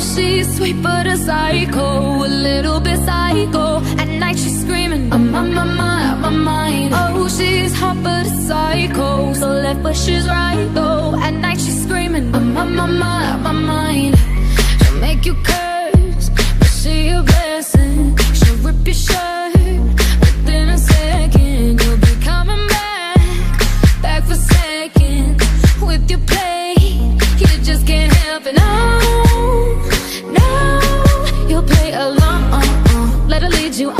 she's sweet but a psycho, a little bit psycho. At night she's screaming, I'm on my mind, my mind. Oh, she's hot but a psycho, so left but she's right though. At night she's screaming, I'm on my mind, my mind. She'll make you curse, but she a blessing. She'll rip your shirt within a second. You'll be coming back, back for seconds with your play. You just can't help it. Oh.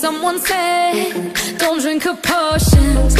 someone said, Don't drink a potion.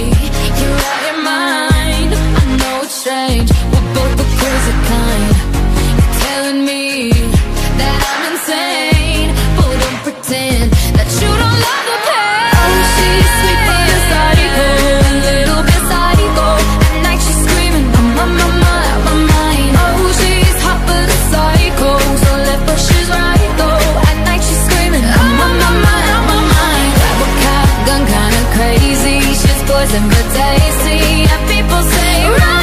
crazy. She's poison but tasty. And people say, right.